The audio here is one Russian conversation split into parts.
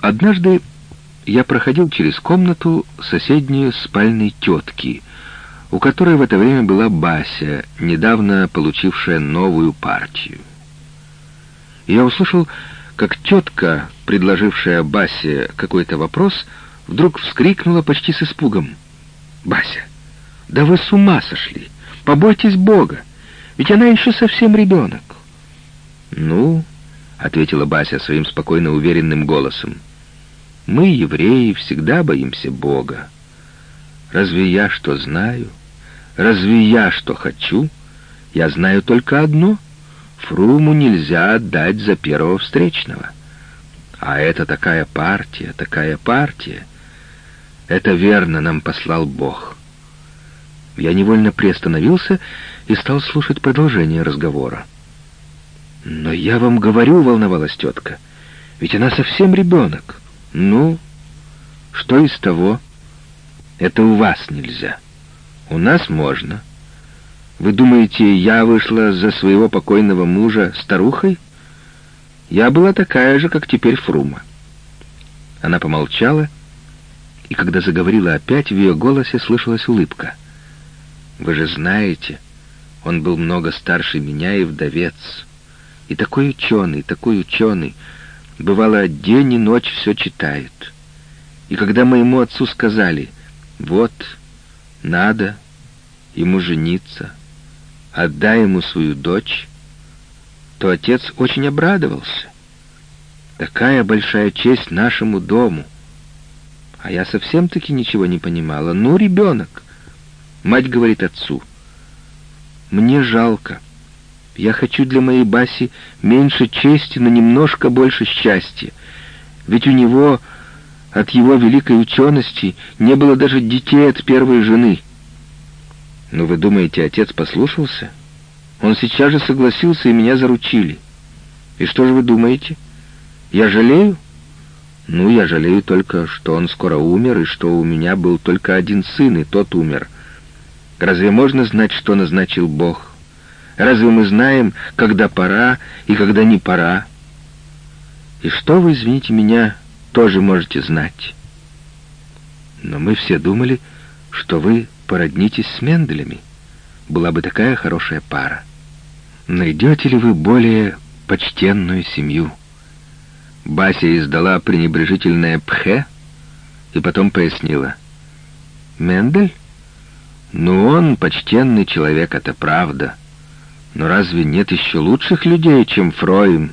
Однажды я проходил через комнату соседней спальной тетки, у которой в это время была Бася, недавно получившая новую партию. Я услышал, как тетка, предложившая Басе какой-то вопрос, вдруг вскрикнула почти с испугом. «Бася, да вы с ума сошли! Побойтесь Бога! Ведь она еще совсем ребенок!» «Ну, — ответила Бася своим спокойно уверенным голосом, — мы, евреи, всегда боимся Бога. Разве я что знаю? Разве я что хочу? Я знаю только одно — Фруму нельзя отдать за первого встречного. А это такая партия, такая партия. Это верно нам послал Бог. Я невольно приостановился и стал слушать продолжение разговора. «Но я вам говорю», — волновалась тетка, — «ведь она совсем ребенок». «Ну, что из того? Это у вас нельзя. У нас можно. Вы думаете, я вышла за своего покойного мужа старухой? Я была такая же, как теперь Фрума». Она помолчала, и когда заговорила опять, в ее голосе слышалась улыбка. «Вы же знаете, он был много старше меня и вдовец». И такой ученый, такой ученый. Бывало, день и ночь все читает. И когда моему отцу сказали, вот, надо ему жениться, отдай ему свою дочь, то отец очень обрадовался. Такая большая честь нашему дому. А я совсем-таки ничего не понимала. Ну, ребенок. Мать говорит отцу, мне жалко. Я хочу для моей Баси меньше чести, но немножко больше счастья. Ведь у него от его великой учености не было даже детей от первой жены. Но вы думаете, отец послушался? Он сейчас же согласился, и меня заручили. И что же вы думаете? Я жалею? Ну, я жалею только, что он скоро умер, и что у меня был только один сын, и тот умер. Разве можно знать, что назначил Бог? Разве мы знаем, когда пора и когда не пора? И что вы, извините меня, тоже можете знать. Но мы все думали, что вы породнитесь с Менделями. Была бы такая хорошая пара. Найдете ли вы более почтенную семью? Бася издала пренебрежительное «пхе» и потом пояснила. «Мендель? Ну, он почтенный человек, это правда». Но разве нет еще лучших людей, чем Фроим?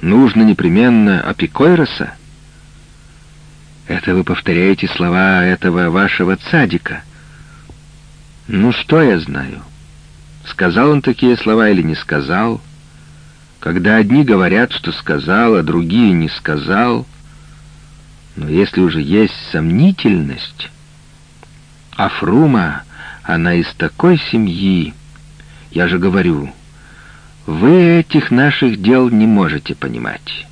Нужно непременно Апикойроса? Это вы повторяете слова этого вашего цадика. Ну, что я знаю? Сказал он такие слова или не сказал? Когда одни говорят, что сказал, а другие не сказал. Но если уже есть сомнительность... А Фрума, она из такой семьи... Я же говорю, вы этих наших дел не можете понимать.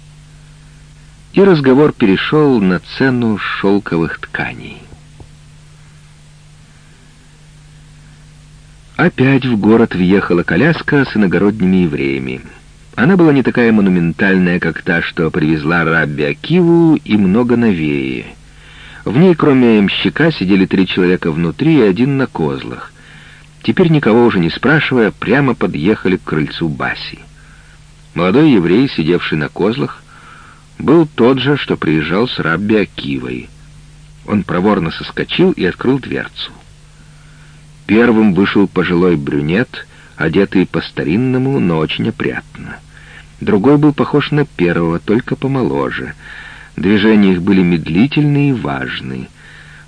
И разговор перешел на цену шелковых тканей. Опять в город въехала коляска с иногородними евреями. Она была не такая монументальная, как та, что привезла Рабби Акиву, и много новее. В ней, кроме ямщика, сидели три человека внутри и один на козлах. Теперь, никого уже не спрашивая, прямо подъехали к крыльцу Баси. Молодой еврей, сидевший на козлах, был тот же, что приезжал с Рабби Акивой. Он проворно соскочил и открыл дверцу. Первым вышел пожилой брюнет, одетый по-старинному, но очень опрятно. Другой был похож на первого, только помоложе. Движения их были медлительные и важные.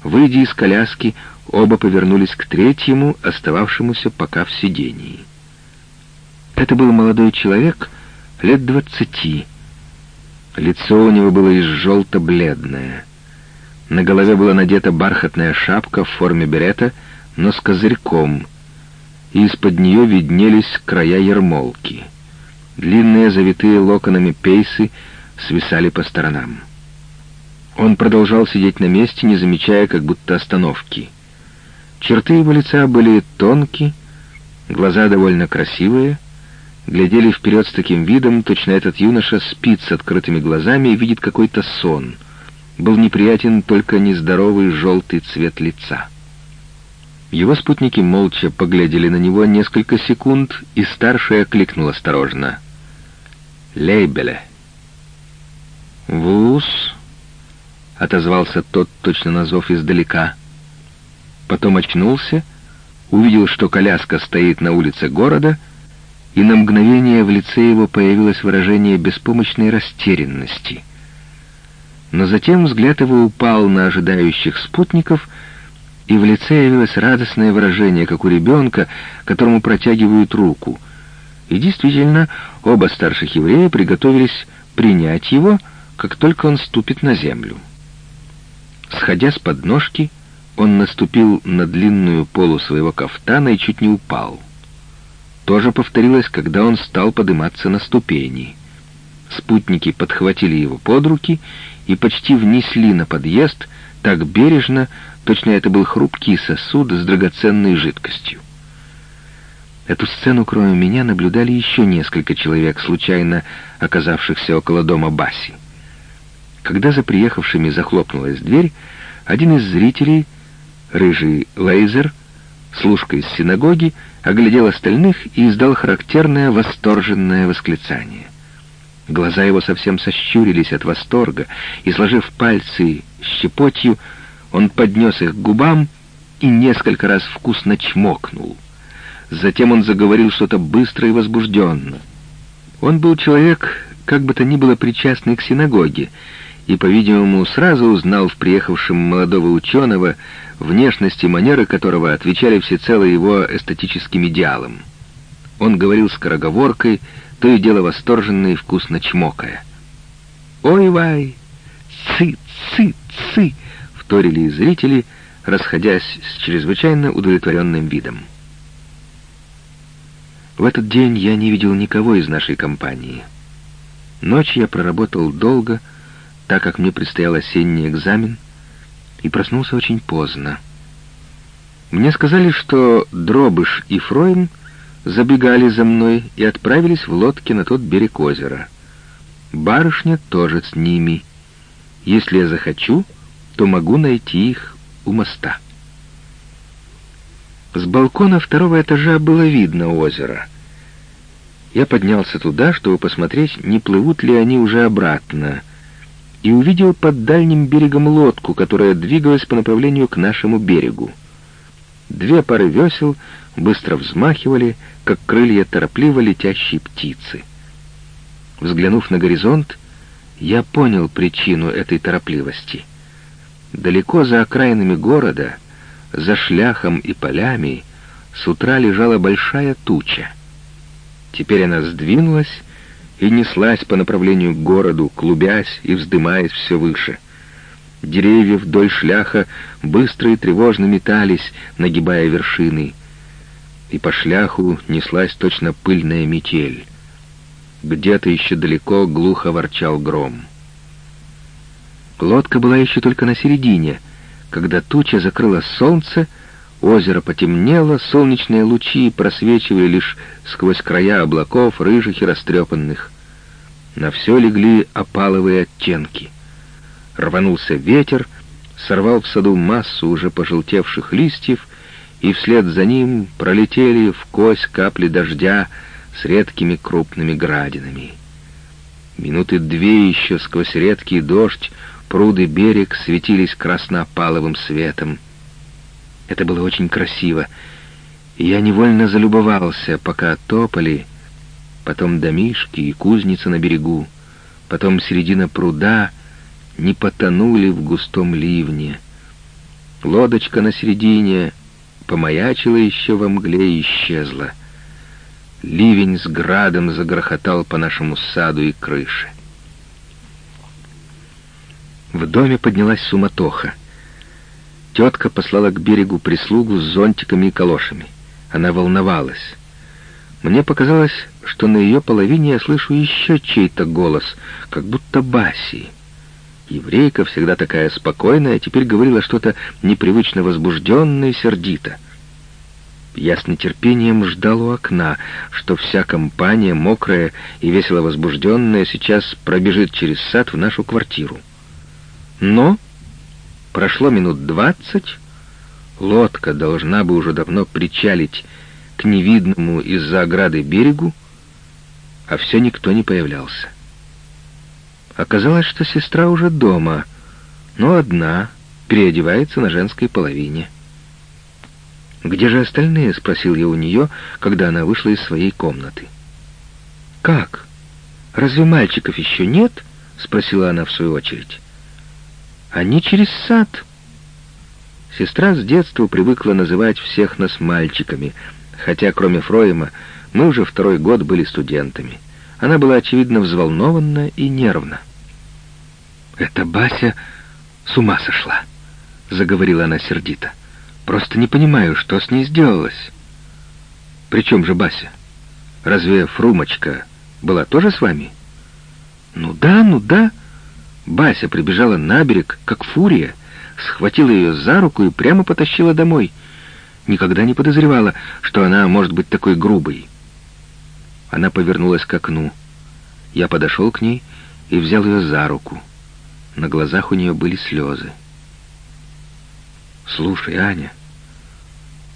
Выйдя из коляски, Оба повернулись к третьему, остававшемуся пока в сидении. Это был молодой человек, лет двадцати. Лицо у него было из желто-бледное. На голове была надета бархатная шапка в форме берета, но с козырьком, и из-под нее виднелись края ермолки. Длинные, завитые локонами пейсы свисали по сторонам. Он продолжал сидеть на месте, не замечая как будто остановки. Черты его лица были тонкие, глаза довольно красивые, глядели вперед с таким видом, точно этот юноша спит с открытыми глазами и видит какой-то сон. Был неприятен только нездоровый желтый цвет лица. Его спутники молча поглядели на него несколько секунд, и старший окликнул осторожно. «Лейбеле!» «Вус!» — отозвался тот, точно на зов издалека. Потом очнулся, увидел, что коляска стоит на улице города, и на мгновение в лице его появилось выражение беспомощной растерянности. Но затем взгляд его упал на ожидающих спутников — и в лице явилось радостное выражение, как у ребенка, которому протягивают руку. И действительно, оба старших еврея приготовились принять его, как только он ступит на землю. Сходя с подножки, он наступил на длинную полу своего кафтана и чуть не упал. То же повторилось, когда он стал подниматься на ступени. Спутники подхватили его под руки и почти внесли на подъезд так бережно, Точно это был хрупкий сосуд с драгоценной жидкостью. Эту сцену, кроме меня, наблюдали еще несколько человек, случайно оказавшихся около дома Баси. Когда за приехавшими захлопнулась дверь, один из зрителей, рыжий Лейзер, служка из синагоги, оглядел остальных и издал характерное восторженное восклицание. Глаза его совсем сощурились от восторга, и, сложив пальцы щепотью, он поднес их к губам и несколько раз вкусно чмокнул. Затем он заговорил что-то быстро и возбужденно. Он был человек, как бы то ни было причастный к синагоге, и, по-видимому, сразу узнал в приехавшем молодого ученого, внешность и манеры которого отвечали всецело его эстетическим идеалам. Он говорил скороговоркой, то и дело восторженно и вкусно чмокая. «Ой-вай! Цы, цы, цы!» вторили и зрители, расходясь с чрезвычайно удовлетворенным видом. В этот день я не видел никого из нашей компании. Ночь я проработал долго, так как мне предстоял осенний экзамен, и проснулся очень поздно. Мне сказали, что Дробыш и Фройн забегали за мной и отправились в лодке на тот берег озера. Барышня тоже с ними. Если я захочу, то могу найти их у моста. С балкона второго этажа было видно озеро. Я поднялся туда, чтобы посмотреть, не плывут ли они уже обратно, и увидел под дальним берегом лодку, которая двигалась по направлению к нашему берегу. Две пары весел быстро взмахивали, как крылья торопливо летящей птицы. Взглянув на горизонт, я понял причину этой торопливости — Далеко за окраинами города, за шляхом и полями, с утра лежала большая туча. Теперь она сдвинулась и неслась по направлению к городу, клубясь и вздымаясь все выше. Деревья вдоль шляха быстро и тревожно метались, нагибая вершины. И по шляху неслась точно пыльная метель. Где-то еще далеко глухо ворчал гром. Лодка была еще только на середине, когда туча закрыла солнце, озеро потемнело, солнечные лучи просвечивали лишь сквозь края облаков, рыжих и растрепанных. На все легли опаловые оттенки. Рванулся ветер, сорвал в саду массу уже пожелтевших листьев, и вслед за ним пролетели в кость капли дождя с редкими крупными градинами. Минуты две еще сквозь редкий дождь Пруды берег светились краснопаловым светом. Это было очень красиво, и я невольно залюбовался, пока топали, потом домишки и кузница на берегу, потом середина пруда не потонули в густом ливне. Лодочка на середине помаячила еще во мгле и исчезла. Ливень с градом загрохотал по нашему саду и крыше. В доме поднялась суматоха. Тетка послала к берегу прислугу с зонтиками и калошами. Она волновалась. Мне показалось, что на ее половине я слышу еще чей-то голос, как будто Баси. Еврейка, всегда такая спокойная, теперь говорила что-то непривычно возбужденное и сердито. Я с нетерпением ждал у окна, что вся компания, мокрая и весело возбужденная, сейчас пробежит через сад в нашу квартиру. Но прошло минут двадцать, лодка должна бы уже давно причалить к невидному из-за ограды берегу, а все никто не появлялся. Оказалось, что сестра уже дома, но одна, переодевается на женской половине. «Где же остальные?» — спросил я у нее, когда она вышла из своей комнаты. «Как? Разве мальчиков еще нет?» — спросила она в свою очередь. «Они через сад». Сестра с детства привыкла называть всех нас мальчиками, хотя кроме Фроема мы уже второй год были студентами. Она была, очевидно, взволнована и нервна. «Эта Бася с ума сошла», — заговорила она сердито. Просто не понимаю, что с ней сделалось. При чем же Бася? Разве Фрумочка была тоже с вами? Ну да, ну да. Бася прибежала на берег, как фурия, схватила ее за руку и прямо потащила домой. Никогда не подозревала, что она может быть такой грубой. Она повернулась к окну. Я подошел к ней и взял ее за руку. На глазах у нее были слезы. «Слушай, Аня,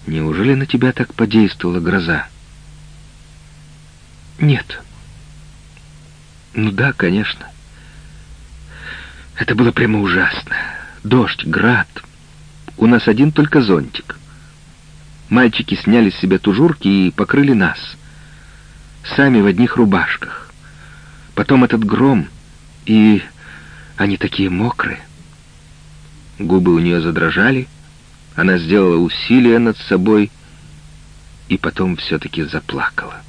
неужели на тебя так подействовала гроза?» «Нет». «Ну да, конечно. Это было прямо ужасно. Дождь, град. У нас один только зонтик. Мальчики сняли с себя тужурки и покрыли нас. Сами в одних рубашках. Потом этот гром, и они такие мокрые. Губы у нее задрожали, она сделала усилие над собой и потом все-таки заплакала.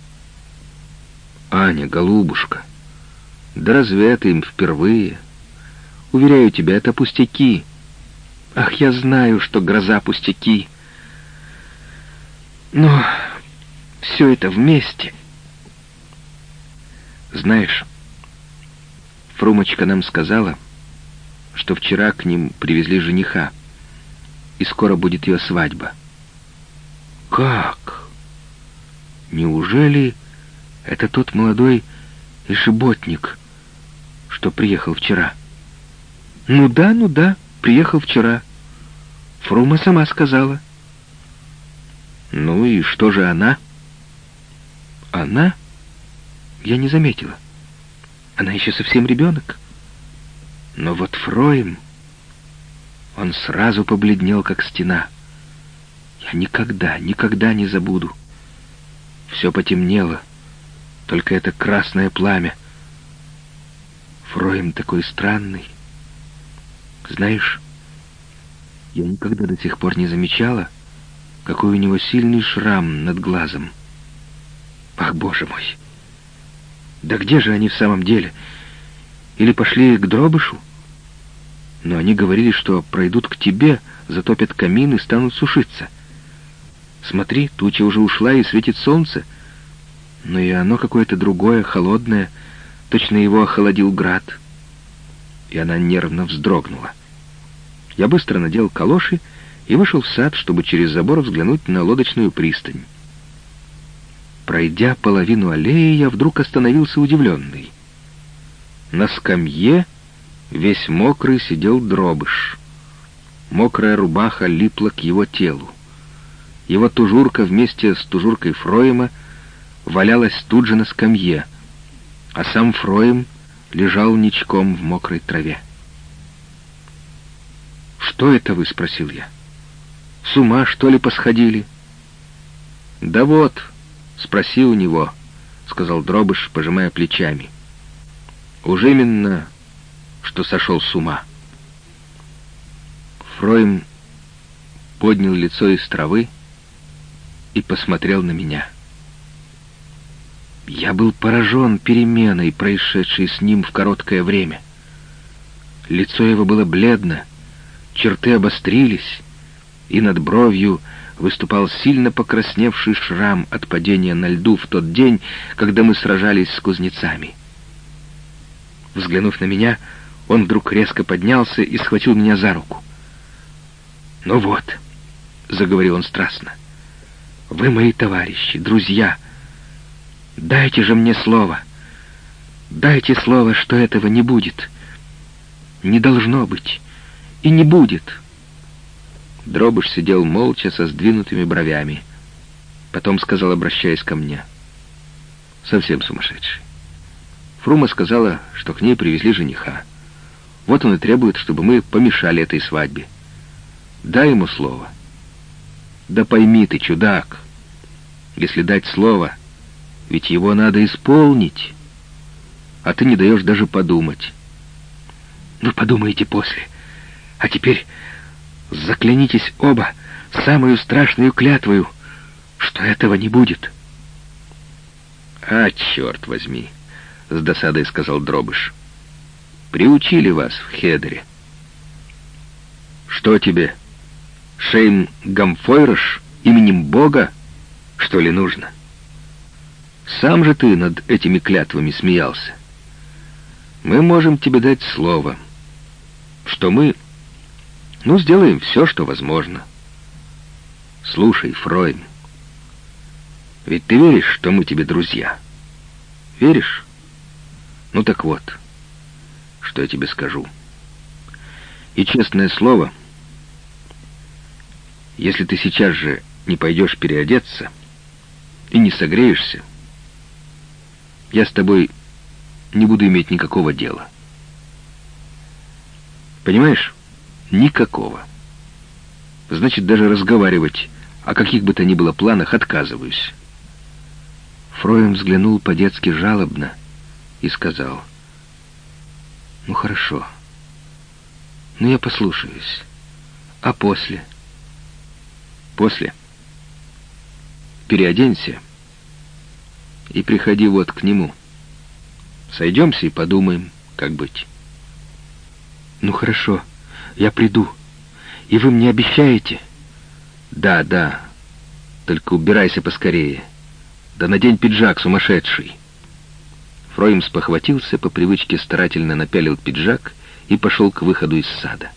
«Аня, голубушка, да разве это им впервые? Уверяю тебя, это пустяки. Ах, я знаю, что гроза пустяки. Но все это вместе. Знаешь, Фрумочка нам сказала, что вчера к ним привезли жениха и скоро будет ее свадьба. Как? Неужели это тот молодой ишеботник, что приехал вчера? Ну да, ну да, приехал вчера. Фрума сама сказала. Ну и что же она? Она? Я не заметила. Она еще совсем ребенок. Но вот Фроем... Он сразу побледнел, как стена. Я никогда, никогда не забуду. Все потемнело, только это красное пламя. Фроем такой странный. Знаешь, я никогда до сих пор не замечала, какой у него сильный шрам над глазом. Ах, боже мой! Да где же они в самом деле? Или пошли к дробышу? но они говорили, что пройдут к тебе, затопят камин и станут сушиться. Смотри, туча уже ушла и светит солнце, но и оно какое-то другое, холодное, точно его охладил град. И она нервно вздрогнула. Я быстро надел калоши и вышел в сад, чтобы через забор взглянуть на лодочную пристань. Пройдя половину аллеи, я вдруг остановился удивленный. На скамье Весь мокрый сидел дробыш. Мокрая рубаха липла к его телу. Его тужурка вместе с тужуркой Фроема валялась тут же на скамье, а сам Фроем лежал ничком в мокрой траве. «Что это вы?» — спросил я. «С ума, что ли, посходили?» «Да вот, спроси у него», — сказал Дробыш, пожимая плечами. «Уж именно что сошел с ума. Фройм поднял лицо из травы и посмотрел на меня. Я был поражен переменой, происшедшей с ним в короткое время. Лицо его было бледно, черты обострились, и над бровью выступал сильно покрасневший шрам от падения на льду в тот день, когда мы сражались с кузнецами. Взглянув на меня, он вдруг резко поднялся и схватил меня за руку. «Ну вот», — заговорил он страстно, — Вы мои товарищи, друзья. Дайте же мне слово. Дайте слово, что этого не будет. Не должно быть. И не будет. Дробыш сидел молча со сдвинутыми бровями. Потом сказал, обращаясь ко мне. Совсем сумасшедший. Фрума сказала, что к ней привезли жениха. Вот он и требует, чтобы мы помешали этой свадьбе. Дай ему слово. Да пойми ты, чудак, если дать слово, ведь его надо исполнить, а ты не даешь даже подумать. Вы подумаете после. А теперь заклянитесь оба самую страшную клятвою, что этого не будет. А, черт возьми, с досадой сказал Дробыш. Приучили вас в Хедере. Что тебе, Шейм Гамфойрош, именем Бога, что ли, нужно? Сам же ты над этими клятвами смеялся. Мы можем тебе дать слово, что мы, ну, сделаем все, что возможно. Слушай, Фройм, ведь ты веришь, что мы тебе друзья? Веришь? Ну так вот, что я тебе скажу. И честное слово, если ты сейчас же не пойдешь переодеться и не согреешься, я с тобой не буду иметь никакого дела. Понимаешь? Никакого. Значит, даже разговаривать о каких бы то ни было планах отказываюсь. Фроем взглянул по-детски жалобно и сказал, «Ну хорошо, ну я послушаюсь. А после?» «После? Переоденься и приходи вот к нему. Сойдемся и подумаем, как быть». «Ну хорошо, я приду. И вы мне обещаете?» «Да, да. Только убирайся поскорее. Да надень пиджак, сумасшедший». Фроим спохватился, по привычке старательно напялил пиджак и пошел к выходу из сада.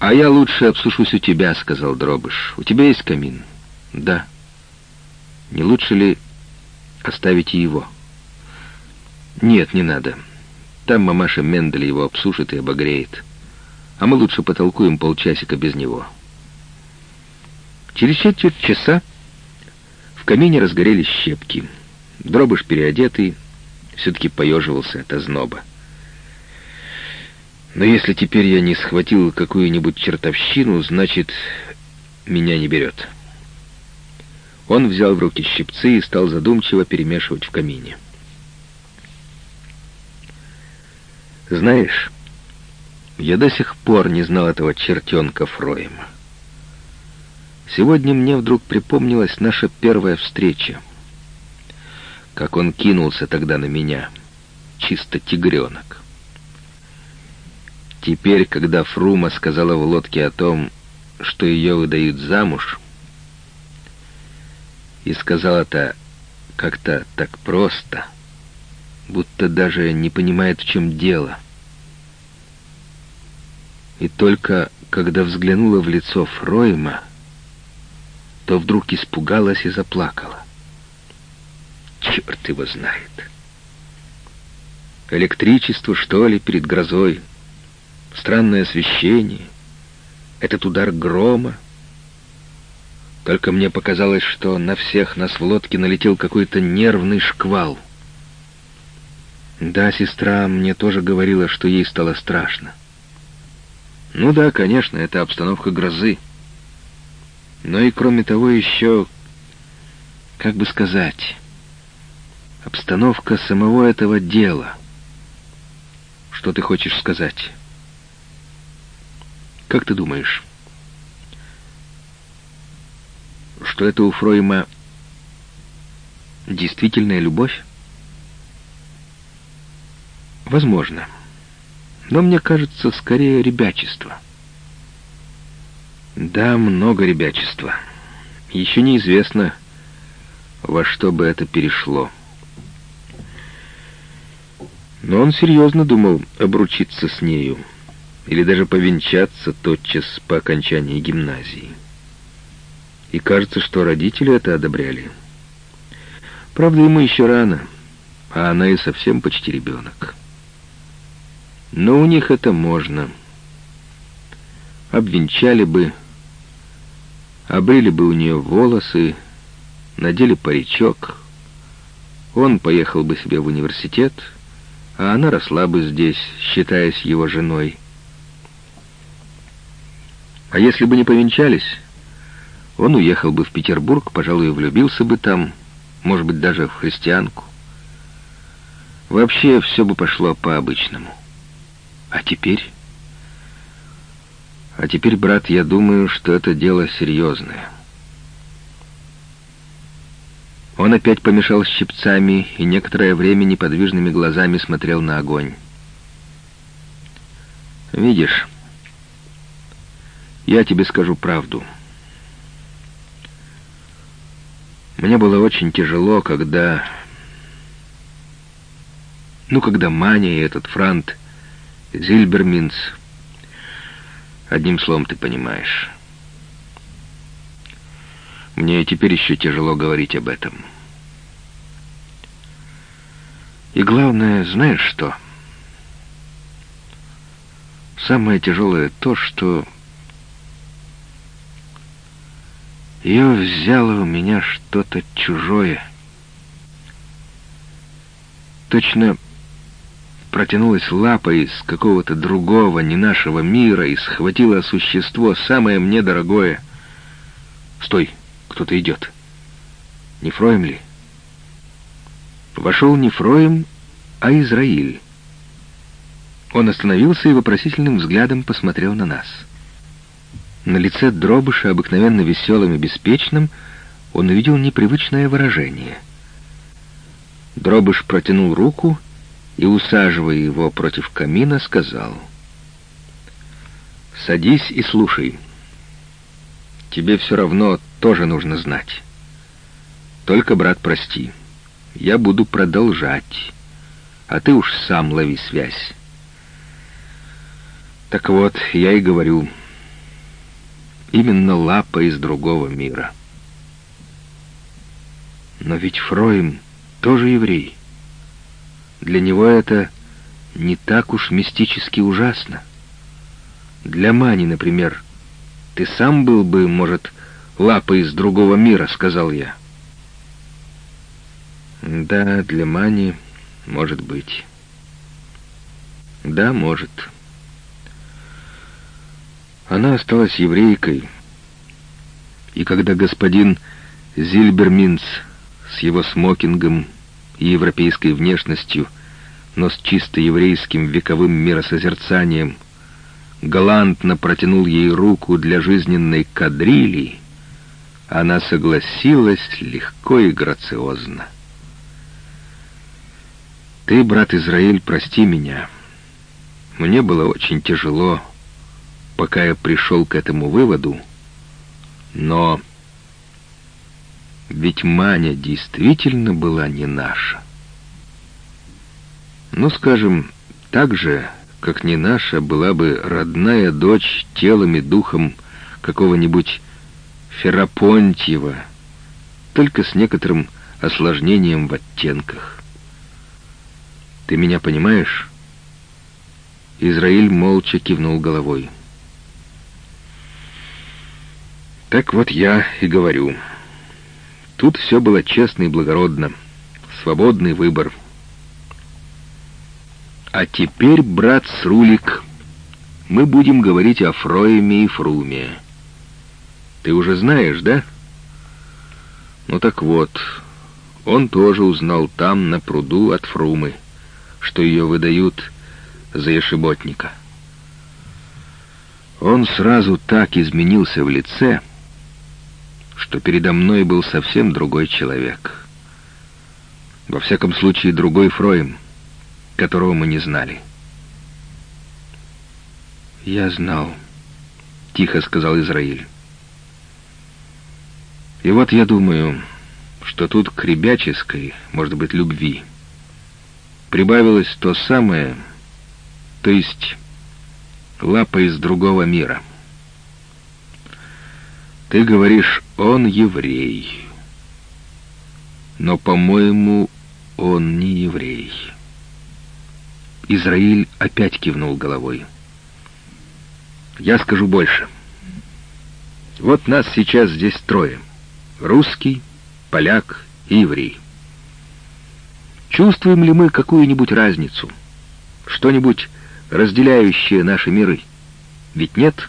«А я лучше обсушусь у тебя», — сказал Дробыш. «У тебя есть камин?» «Да». «Не лучше ли оставить его?» «Нет, не надо. Там мамаша Мендель его обсушит и обогреет. А мы лучше потолкуем полчасика без него». Через четверть часа в камине разгорелись щепки — Дробыш переодетый все-таки поеживался от озноба. Но если теперь я не схватил какую-нибудь чертовщину, значит, меня не берет. Он взял в руки щипцы и стал задумчиво перемешивать в камине. Знаешь, я до сих пор не знал этого чертенка Фроема. Сегодня мне вдруг припомнилась наша первая встреча — как он кинулся тогда на меня. Чисто тигренок. Теперь, когда Фрума сказала в лодке о том, что ее выдают замуж, и сказала это как-то так просто, будто даже не понимает, в чем дело. И только когда взглянула в лицо Фройма, то вдруг испугалась и заплакала. Черт его знает. Электричество, что ли, перед грозой? Странное освещение? Этот удар грома? Только мне показалось, что на всех нас в лодке налетел какой-то нервный шквал. Да, сестра мне тоже говорила, что ей стало страшно. Ну да, конечно, это обстановка грозы. Но и кроме того еще, как бы сказать обстановка самого этого дела. Что ты хочешь сказать? Как ты думаешь, что это у Фройма действительная любовь? Возможно. Но мне кажется, скорее ребячество. Да, много ребячества. Еще неизвестно, во что бы это перешло. Но он серьезно думал обручиться с нею или даже повенчаться тотчас по окончании гимназии. И кажется, что родители это одобряли. Правда, ему еще рано, а она и совсем почти ребенок. Но у них это можно. Обвенчали бы, обрили бы у нее волосы, надели паричок. Он поехал бы себе в университет, а она росла бы здесь, считаясь его женой. А если бы не повенчались, он уехал бы в Петербург, пожалуй, влюбился бы там, может быть, даже в христианку. Вообще все бы пошло по-обычному. А теперь... А теперь, брат, я думаю, что это дело серьезное. Он опять помешал щипцами и некоторое время неподвижными глазами смотрел на огонь. «Видишь, я тебе скажу правду. Мне было очень тяжело, когда... Ну, когда Маня и этот Франт Зильберминц... Одним словом, ты понимаешь. Мне теперь еще тяжело говорить об этом. И главное, знаешь что? Самое тяжелое то, что ее взяло у меня что-то чужое. Точно протянулась лапа из какого-то другого, не нашего мира, и схватила существо, самое мне дорогое. Стой! Кто-то идет. Не Фроем ли? Вошел не Фроем, а Израиль. Он остановился и вопросительным взглядом посмотрел на нас. На лице Дробыша, обыкновенно веселым и беспечным, он увидел непривычное выражение. Дробыш протянул руку и, усаживая его против камина, сказал, «Садись и слушай. Тебе все равно тоже нужно знать. Только, брат, прости, я буду продолжать, а ты уж сам лови связь. Так вот, я и говорю, именно лапа из другого мира. Но ведь Фроем тоже еврей. Для него это не так уж мистически ужасно. Для Мани, например, ты сам был бы, может, лапы из другого мира», — сказал я. «Да, для Мани, может быть». «Да, может». Она осталась еврейкой, и когда господин Зильберминц с его смокингом и европейской внешностью, но с чисто еврейским вековым миросозерцанием, галантно протянул ей руку для жизненной кадрили, она согласилась легко и грациозно. «Ты, брат Израиль, прости меня. Мне было очень тяжело, пока я пришел к этому выводу, но ведь Маня действительно была не наша. Ну, скажем, так же, как не наша была бы родная дочь телом и духом какого-нибудь Ферапонтьева, только с некоторым осложнением в оттенках. Ты меня понимаешь? Израиль молча кивнул головой. Так вот я и говорю. Тут все было честно и благородно. Свободный выбор. А теперь, брат Срулик, мы будем говорить о Фроеме и Фруме. Ты уже знаешь, да? Ну так вот, он тоже узнал там, на пруду от Фрумы, что ее выдают за ешеботника. Он сразу так изменился в лице, что передо мной был совсем другой человек. Во всяком случае, другой Фроем, которого мы не знали. «Я знал», — тихо сказал Израиль. И вот я думаю, что тут к ребяческой, может быть, любви прибавилось то самое, то есть лапа из другого мира. Ты говоришь Он еврей. Но, по-моему, он не еврей. Израиль опять кивнул головой. Я скажу больше. Вот нас сейчас здесь трое. Русский, поляк и еврей. Чувствуем ли мы какую-нибудь разницу? Что-нибудь разделяющее наши миры? Ведь нет?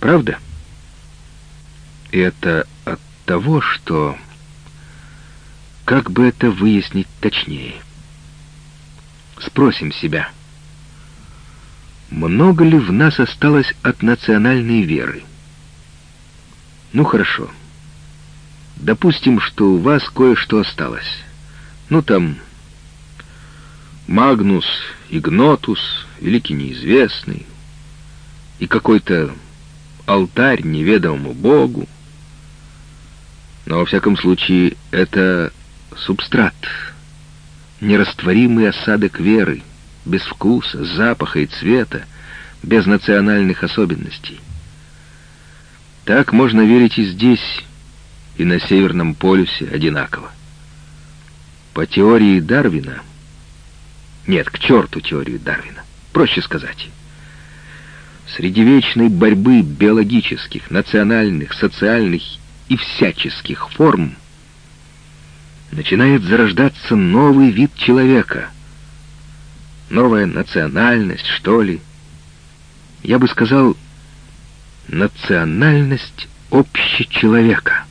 Правда? Это от того, что... Как бы это выяснить точнее? Спросим себя. Много ли в нас осталось от национальной веры? Ну хорошо. Допустим, что у вас кое-что осталось. Ну там Магнус, Игнотус, великий неизвестный, и какой-то алтарь неведомому Богу. Но, во всяком случае, это субстрат, нерастворимый осадок веры, без вкуса, запаха и цвета, без национальных особенностей. Так можно верить и здесь, и на Северном полюсе одинаково. По теории Дарвина... Нет, к черту теорию Дарвина. Проще сказать. Среди вечной борьбы биологических, национальных, социальных и всяческих форм начинает зарождаться новый вид человека. Новая национальность, что ли. Я бы сказал, национальность общечеловека.